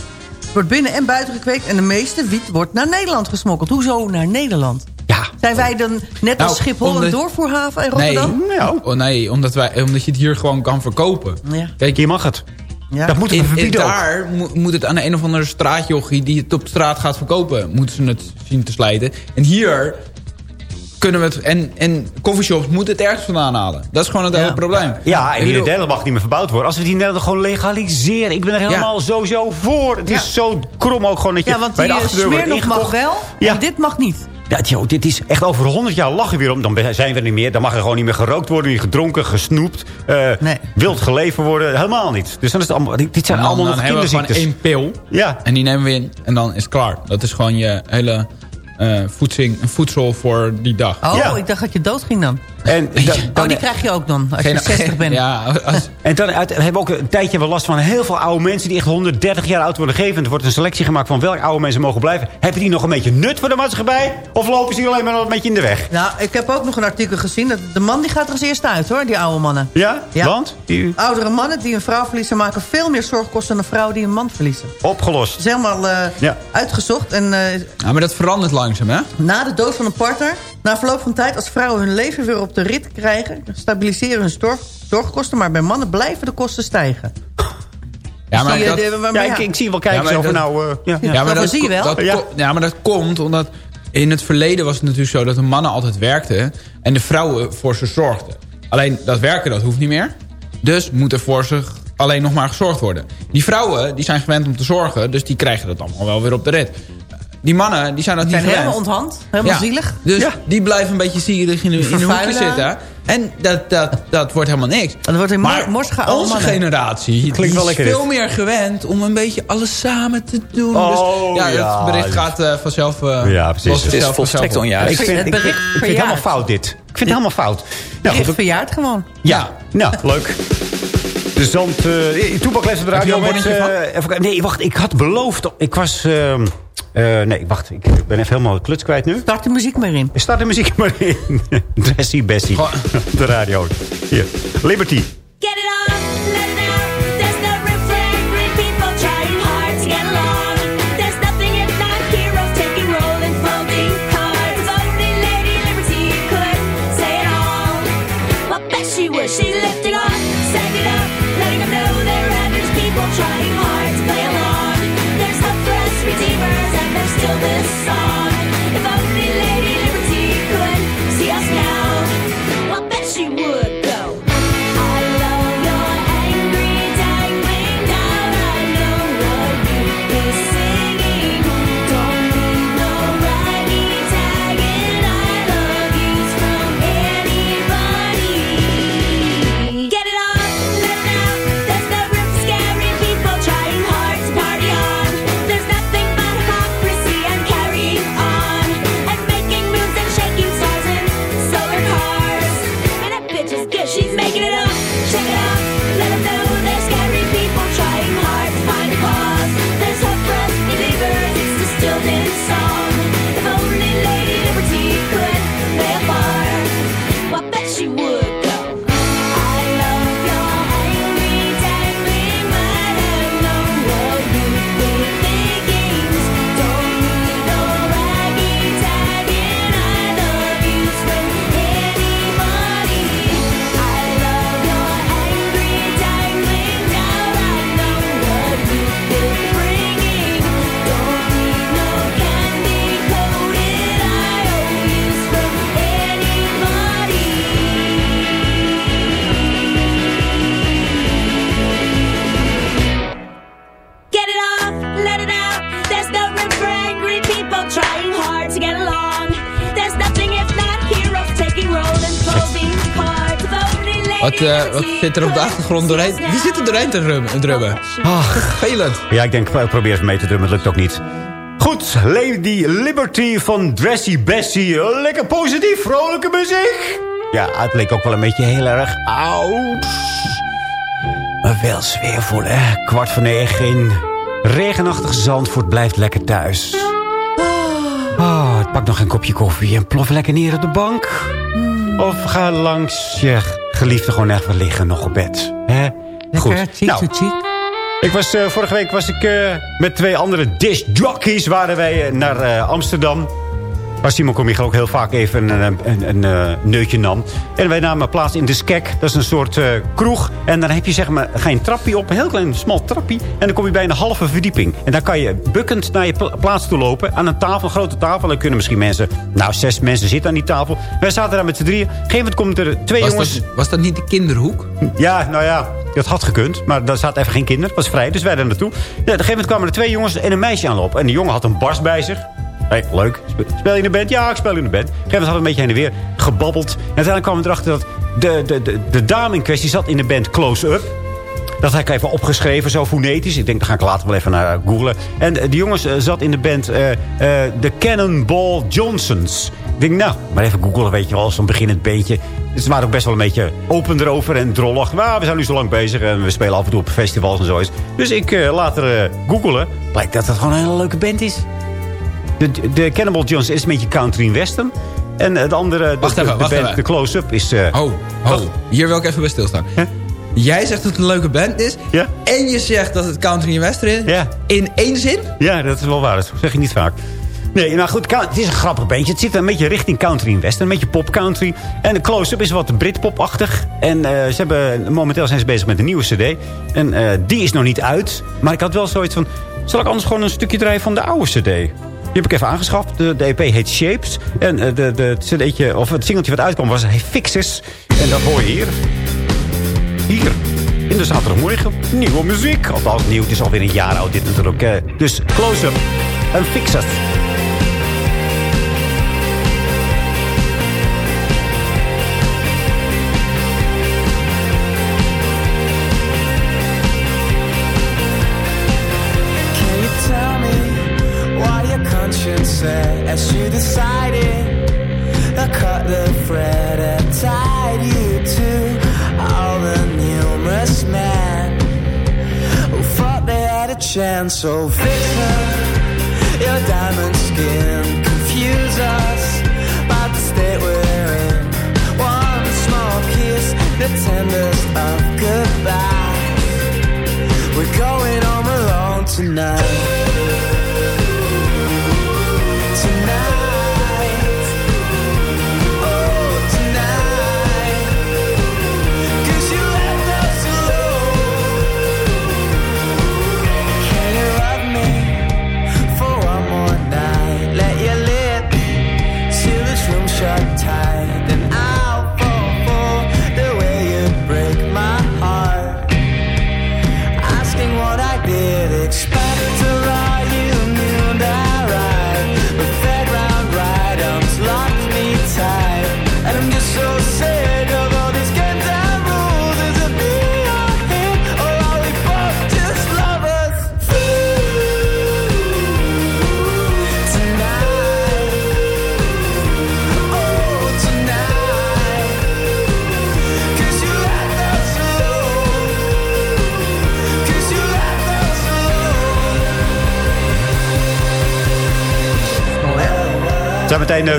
Wordt binnen en buiten gekweekt en de meeste wiet wordt naar Nederland gesmokkeld. Hoezo naar Nederland? ja, Zijn wij dan net als Nou, Schiphol een omdat- doorvoerhaven in Nee, Rotterdam? Nou. oh, nee omdat, wij, omdat je het hier gewoon kan verkopen. Ja. Kijk, hier mag het. Ja. Dat moeten we in, in verbieden ook. daar mo- moet het aan een of andere straatjochie die het op straat gaat verkopen. Moeten ze het zien te slijten. En hier kunnen we het... En, en coffeeshops moeten het ergens vandaan halen. Dat is gewoon het hele probleem. Ja, en in bedoel- Nederland mag niet meer verbouwd worden. Als we die in Nederland gewoon legaliseren. Ik ben er helemaal sowieso voor. Het is zo krom ook gewoon dat je Ja, want bij die de eh, achterdeur wordt nog mag wel Ja. en dit mag niet. Ja, joh, dit is echt over 100 jaar lachen we weer om. Dan zijn we er niet meer. Dan mag er gewoon niet meer gerookt worden, niet gedronken, gesnoept. eh, Nee. Wild geleven worden. Helemaal niet. Dus dan is het allemaal, dit zijn dan, allemaal dan nog hebben we gewoon kinderziektes. één pil. Ja. En die nemen we in. En dan is het klaar. Dat is gewoon je hele voedsing, voedsel voor die dag. Oh, Ja. ik dacht dat je dood ging dan. En, da- dan, Oh, die krijg je ook dan, als je Geen- 60 bent. Ja, als, en dan uit- hebben we ook een tijdje wel last van heel veel oude mensen... die echt 130 jaar oud worden gegeven. Er wordt een selectie gemaakt van welke oude mensen mogen blijven. Hebben die nog een beetje nut voor de maatschappij? Of lopen ze hier alleen maar een beetje in de weg? Nou, ik heb ook nog een artikel gezien. Dat de man die gaat er als eerste uit, hoor, die oude mannen. Ja? Ja. Want? Die, Oudere mannen die een vrouw verliezen... maken veel meer zorgkosten dan een vrouw die een man verliezen. opgelost. Dat is helemaal eh, Ja. uitgezocht. En eh, ja, maar dat verandert langzaam, hè? na de dood van een partner... na verloop van tijd, als vrouwen hun leven weer op de rit krijgen... stabiliseren hun zorg, zorgkosten... maar bij mannen blijven de kosten stijgen. Ja, maar dat, de- maar Ja, ja. ik, ik zie wel kijken Ja, nou... eh, ja. Ja, ja, maar dat dat, zie je wel. dat Ja. maar dat komt omdat in het verleden was het natuurlijk zo dat de mannen altijd werkten en de vrouwen voor ze zorgden. Alleen dat werken dat hoeft niet meer. Dus moet er voor ze alleen nog maar gezorgd worden. Die vrouwen die zijn gewend om te zorgen, dus die krijgen dat allemaal wel weer op de rit. Die mannen die zijn dat niet gewend. helemaal onthand, helemaal Ja, zielig. Dus Ja. die blijven een beetje zielig in, hun- in hun hoekje zitten. En dat, dat, dat wordt helemaal niks. Dat wordt in maar onze generatie Klinkt wel is veel dit. meer gewend om een beetje alles samen te doen. Oh, dus, ja, ja. het bericht gaat eh, vanzelf... eh, Ja, precies. Het is volstrekt onjuist. Ik vind, Het ik, ik vind het helemaal fout dit. Ik vind het helemaal fout. Nou, goed, verjaard gewoon. ja, nou, leuk. De zand... uh, Toepak leeft op de radio met... eh, even nee, wacht. Ik had beloofd... Ik was... ehm, eh, nee, wacht. Ik ben even helemaal de kluts kwijt nu. Start de muziek maar in. Start de muziek maar in. Dressy Bessie. De radio. Hier. Liberty. Wat, zit er op de achtergrond doorheen? Wie zit er doorheen te drummen? Vervelend. Ja, ik denk, probeer even mee te drummen. Het lukt ook niet. Goed, Lady Liberty van Dressy Bessie. Lekker positief, vrolijke muziek. Ja, het leek ook wel een beetje heel erg oud. Maar wel sfeervol, hè? Kwart voor negen in regenachtig Zandvoort blijft lekker thuis. Oh, pak nog een kopje koffie en plof lekker neer op de bank. Of ga langs je geliefde gewoon even liggen nog op bed. Hè? Goed. Lekker, Nou, ik was, eh, vorige week was ik eh, met twee andere discjockeys waren wij eh, naar Amsterdam. Waar Simon Komieg ook heel vaak even een, een, een, eh, neutje nam. En wij namen plaats in de Skek. Dat is een soort eh, kroeg. En dan heb je zeg maar, ga je een trapje op. Een heel klein, smal trapje. En dan kom je bij een halve verdieping. En dan kan je bukkend naar je pla- plaats toe lopen. Aan een tafel, een grote tafel. Dan kunnen misschien mensen... Nou, zes mensen zitten aan die tafel. Wij zaten daar met z'n drieën. Op een gegeven moment komt er twee Was jongens... dat, was dat niet de kinderhoek? Ja, nou ja, dat had gekund. Maar daar zaten even geen kinderen. Het was vrij, dus wij daar naartoe. Ja, op een gegeven moment kwamen er twee jongens en een meisje aanlopen. En de jongen had een bas bij zich. Hey, leuk. Spe- Speel je in de band? Ja, ik speel in de band. Moment hadden we een beetje heen en weer gebabbeld. En uiteindelijk kwamen we erachter dat de, de, de, de dame in kwestie zat in de band Close Up. Dat had ik even opgeschreven, zo fonetisch. Ik denk, daar ga ik later wel even naar googlen. En eh, die jongens eh, zat in de band eh, eh, de Cannonball Johnsons. Ik denk, nou, maar even googlen, weet je wel, zo'n beginnend beentje. Ze waren ook best wel een beetje open erover en drollig. Maar we zijn nu zo lang bezig en we spelen af en toe op festivals en zo. Dus ik eh, later eh googelen. Blijkt dat het gewoon een hele leuke band is. De, de Cannibal Jones is een beetje country en western. En het andere, de- Wacht de, even, de, band, de close-up is... eh, Oh, oh. Hier wil ik even bij stilstaan. Jij zegt dat het een leuke band is. Ja. En je zegt dat het country en western is. Ja. In één zin? Ja, dat is wel waar. Dat zeg je niet vaak. Nee, maar goed, het is een grappig beentje. Het zit een beetje richting country en western. Een beetje pop country. En de close-up is wat Britpop-achtig. En eh, ze hebben, momenteel zijn ze bezig met een nieuwe cd. En eh, die is nog niet uit. Maar ik had wel zoiets van... Zal ik anders gewoon een stukje draaien van de oude cd? Heb ik even aangeschaft. De, EP heet Shapes. En eh, de, de, het, cd'tje, of het singeltje wat uitkwam was Fixes. En dat hoor je hier. Hier. In de zaterdagmorgen. Nieuwe muziek. Althans nieuw. Het is alweer een jaar oud dit natuurlijk. dus close-up. En Fixes. chance, oh vixen Your diamond skin confuses us.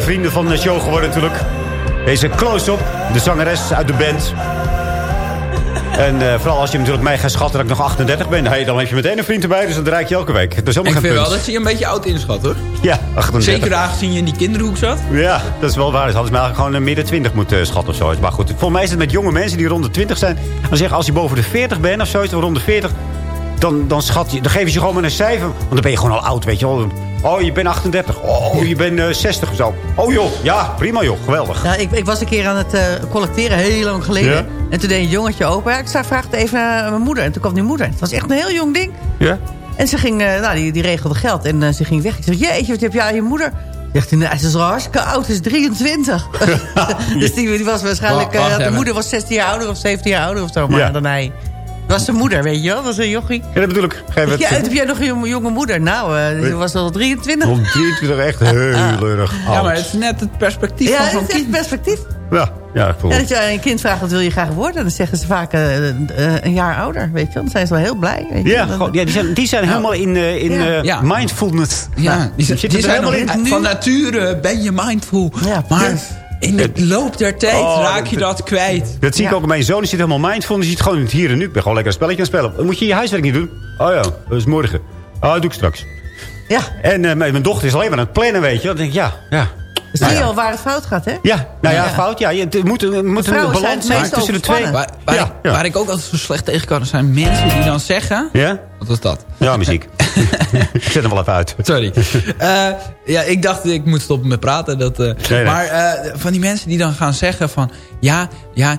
Vrienden van de show geworden natuurlijk. Deze close-up, de zangeres uit de band. En eh, vooral als je natuurlijk mij gaat schatten dat ik nog 38 ben... Hey, dan heb je meteen een vriend erbij, dus dat draai ik je elke week. Dat is helemaal Ik geen vind punt. wel dat je je een beetje oud inschat, hoor. Ja, 38. Zeker aangezien je in die kinderhoek zat. Ja, dat is wel waar. Dus hadden ze mij eigenlijk gewoon een midden 20 moeten eh, schatten of zoiets. Maar goed, volgens mij is het met jonge mensen die rond de 20 zijn. Dan zeggen als je boven de 40 bent of zoiets, of rond de 40... Dan, dan, schat je, dan geven ze je gewoon maar een cijfer. Want dan ben je gewoon al oud, weet je wel. Oh, je bent 38. Oh, je bent eh, 60 of zo. Oh joh, ja, prima joh, geweldig. Ja, ik, ik was een keer aan het eh, collecteren, heel lang geleden. Ja? En toen deed een jongetje open. Ja, ik vraagde even aan mijn moeder. En toen kwam die moeder. Het was echt een heel jong ding. Ja? En ze ging, eh, nou, die, die regelde geld. En eh, ze ging weg. Ik zei, jeetje, wat heb jij aan je moeder? Zegt hij, nou, ze is al hartstikke oud, ze is 23. dus die, die was waarschijnlijk... Wa- wacht eh, de moeder was 16 jaar ouder of 17 jaar ouder of zo. Maar Ja. dan hij. Dat was zijn moeder, weet je wel. Dat was een jochie. Ja, dat bedoel ik. Geef het. Ja, heb jij nog een jonge, jonge moeder? Nou, eh ze was al 23. Rond 23 echt heel erg oud. Ja, maar het is net het perspectief Ja, van het zo'n is echt kind. perspectief. Ja, ja, ik voel Ja, het. dat je aan een kind vraagt, wat wil je graag worden? Dan zeggen ze vaak eh, eh, een jaar ouder, weet je wel. Dan zijn ze wel heel blij. Weet je Ja, ja, die zijn, die zijn helemaal in, eh, in Ja. eh, Ja. mindfulness. Ja, Nou, die, die er zijn helemaal in. Van nature ben je mindful. Ja, maar. In de loop der tijd Oh, raak je dat kwijt. Dat zie ik Ja. ook. Mijn zoon die zit helemaal mindful. Die zit gewoon in het hier en nu. Ik ben gewoon lekker een spelletje aan het spelen. Moet je je huiswerk niet doen? Oh ja, dat is morgen. Oh, dat doe ik straks. Ja, En eh, mijn mijn dochter is alleen maar aan het plannen, weet je. Dan denk ik, ja, ja. Zie je al waar het fout gaat, hè? Ja, nou ja, fout. Ja, je, het moet, moet een balans het zijn tussen de twee. overspannen. Waar, waar, Ja, ik, ja. waar ik ook altijd zo slecht tegen kan, zijn mensen die dan zeggen... Ja? Wat was dat? Ja, muziek. ik zet hem wel even uit. Sorry. Eh, ja, ik dacht, ik moet stoppen met praten. Dat, eh, nee. Maar eh, van die mensen die dan gaan zeggen van... Ja, ja,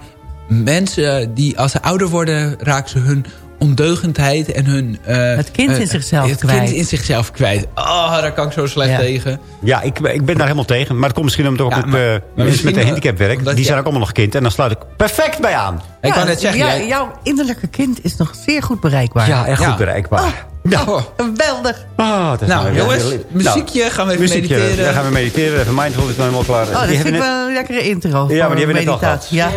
mensen die als ze ouder worden... raken ze hun ondeugendheid en hun... eh, Het kind in eh, zichzelf het kwijt. kind in zichzelf kwijt. Oh, daar kan ik zo slecht Ja. tegen. Ja, ik, ik ben daar helemaal tegen. Maar het komt misschien omdat ik Ja, ook met, maar- eh, maar mensen met een handicap werk. Die zijn ook allemaal nog kind. En dan sluit ik perfect bij aan. Ik kan net zeggen, ja, jij- jouw innerlijke kind is nog zeer goed bereikbaar. Ja, echt Ja. goed bereikbaar. Oh. Geweldig. Ah, dat is Nou, jongens, heel muziekje, gaan we even muziekje, mediteren. Ja, gaan we mediteren. Even mindful is nou helemaal klaar. Oh, dat Die vind hebben ik net- wel een lekkere intro. Ja, maar die hebben we net al meditatie. Ja.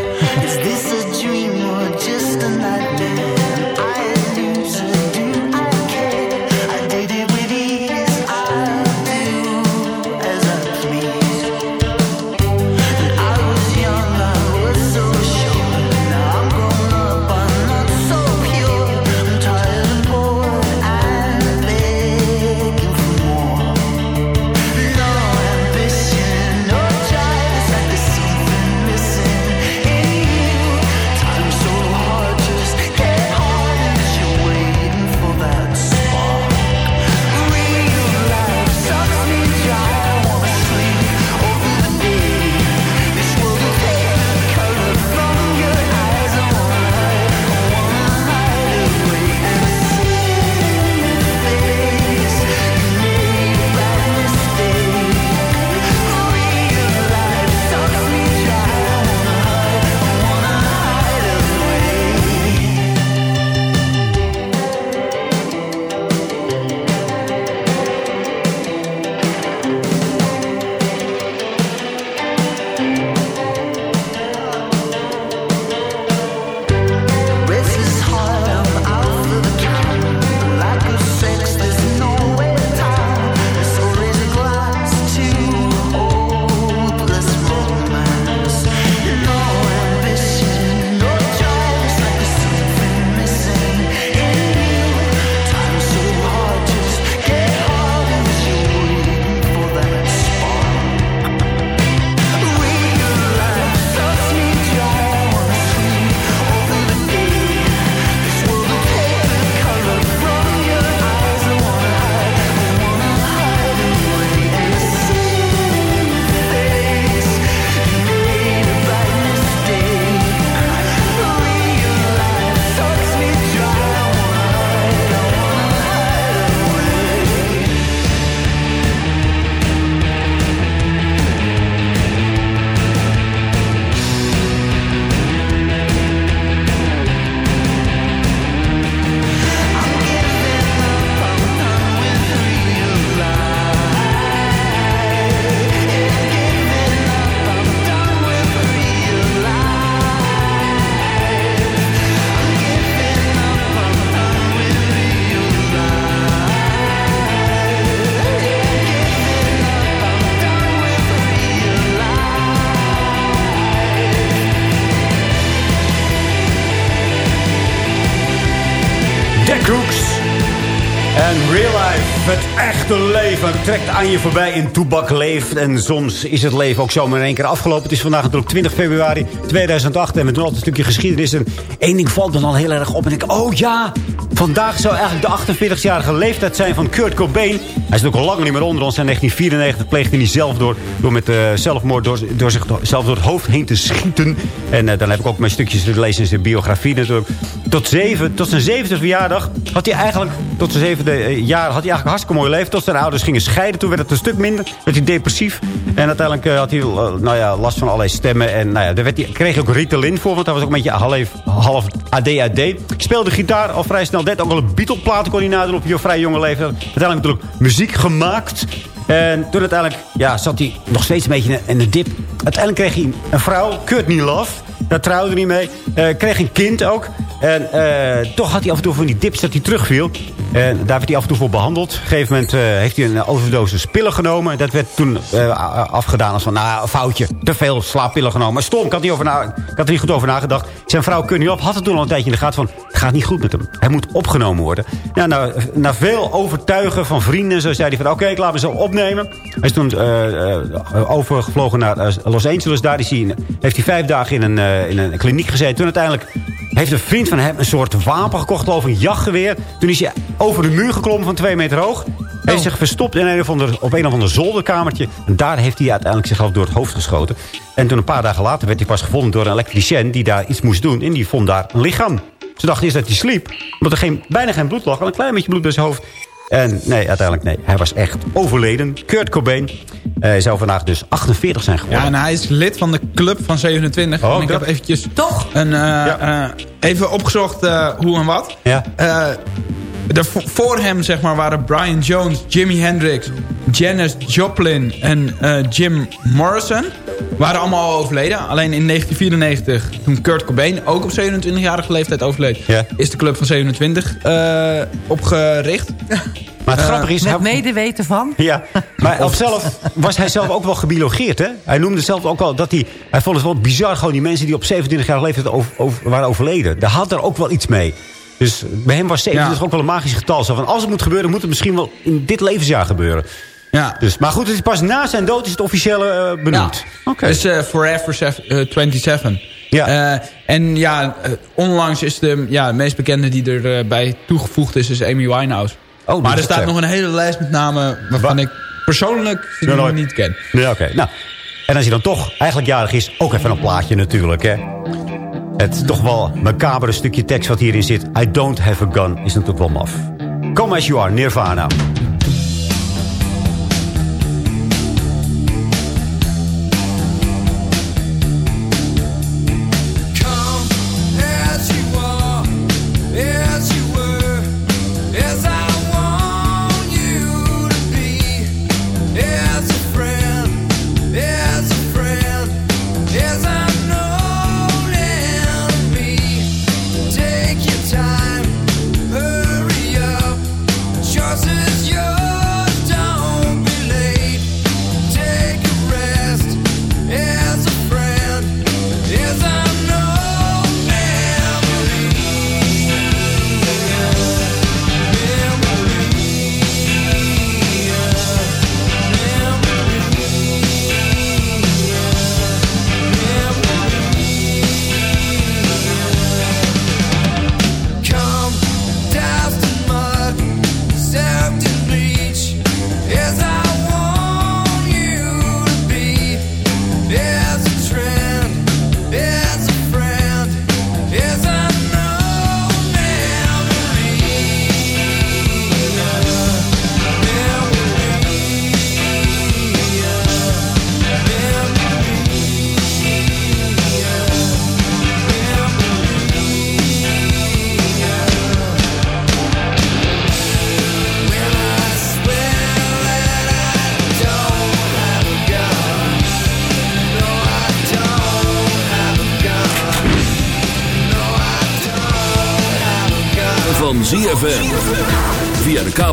Trekt aan je voorbij in Toebak leeft. En soms is het leven ook zomaar in één keer afgelopen. Het is vandaag natuurlijk 20 februari 2008 en we doen altijd een stukje geschiedenis. En één ding valt dan heel erg op. En ik oh ja, vandaag zou eigenlijk de 48-jarige leeftijd zijn van Kurt Cobain. Hij is ook al lang niet meer onder ons. In 1994 pleegde hij zelf door, door met eh, zelfmoord door, door zichzelf door het hoofd heen te schieten. En eh, dan heb ik ook mijn stukjes gelezen in zijn biografie natuurlijk. Tot, zeven, tot zijn 70 verjaardag had hij eigenlijk, tot zijn zevende eh, jaar had hij eigenlijk een hartstikke mooi leven. Tot zijn ouders gingen scheiden. Toen werd het een stuk minder. Werd hij depressief. En uiteindelijk eh, had hij eh, nou ja, last van allerlei stemmen. En nou ja, daar werd hij, kreeg hij ook Ritalin voor. Want hij was ook een beetje half, half ADHD. Speelde gitaar al vrij snel. Deed ook al een Beatle-platen kon hij nadoen op je vrij jonge leeftijd. Uiteindelijk natuurlijk muziek gemaakt. En toen uiteindelijk ja, zat hij nog steeds een beetje in de dip. Uiteindelijk kreeg hij een vrouw, Courtney Love. Daar trouwde hij mee. Kreeg een kind ook. En eh, toch had hij af en toe van die dips dat hij terugviel. En daar werd hij af en toe voor behandeld. Op een gegeven moment eh, heeft hij een overdosis pillen genomen. Dat werd toen eh, afgedaan als van, nou, foutje. Te veel slaappillen genomen. Maar stom, ik had, over er niet goed over nagedacht. Zijn vrouw Courtney Love had het toen al een tijdje in de gaten van... het gaat niet goed met hem. Hij moet opgenomen worden. Nou, na veel overtuigen van vrienden... zo zei hij van, oké, ik laat me zo opnemen. Hij is toen overgevlogen naar Los Angeles. Daar heeft hij vijf dagen in een, in een kliniek gezeten. Toen uiteindelijk heeft een vriend van hem een soort wapen gekocht, geloof ik, een jachtgeweer. Toen is hij over de muur geklommen van twee meter hoog. Hij is zich verstopt in een of ander, op een of ander zolderkamertje. En daar heeft hij uiteindelijk zichzelf door het hoofd geschoten. En toen een paar dagen later werd hij pas gevonden door een elektricien... die daar iets moest doen. En die vond daar een lichaam. Ze dachten eerst dat hij sliep. Omdat er geen, bijna geen bloed lag. Al een klein beetje bloed bij zijn hoofd. En nee, uiteindelijk nee. Hij was echt overleden. Kurt Cobain. Hij zou vandaag dus 48 zijn geworden. Ja, en hij is lid van de Club van 27. Oh, en ik dat- heb eventjes Toch? Een, eh, eh, even opgezocht eh, hoe en wat. Ja. Eh, de, voor hem zeg maar, waren Brian Jones, Jimi Hendrix, Janis Joplin en eh, Jim Morrison. Waren allemaal al overleden. Alleen in 1994, toen Kurt Cobain ook op 27-jarige leeftijd overleed... Is de Club van 27 eh, opgericht. Maar het grappige is... Met hij- medeweten van? Ja, maar op zelf was hij zelf ook wel gebiologeerd, hè? Hij noemde zelf ook al dat hij... Hij vond het wel bizar, gewoon die mensen die op 27 jaar leeftijd over, over- waren overleden. Daar had er ook wel iets mee. Dus bij hem was 27 ook wel een magisch getal. Zo van, als het moet gebeuren, moet het misschien wel in dit levensjaar gebeuren. Ja. Dus, maar goed, het is pas na zijn dood is het officiële eh, benoemd. Oké. Dus eh, Forever Sef- eh, 27. Ja. en ja, eh, onlangs is de ja, meest bekende die erbij toegevoegd is, is Amy Winehouse. Oh, maar er staat nog een hele lijst met namen waarvan ik persoonlijk ze Ja, niet ken. Ja, oké. Nou, en als hij dan toch eigenlijk jarig is, ook even een plaatje natuurlijk, hè. Het toch wel macabere stukje tekst wat hierin zit. I don't have a gun is natuurlijk wel maf. Come as you are, Nirvana.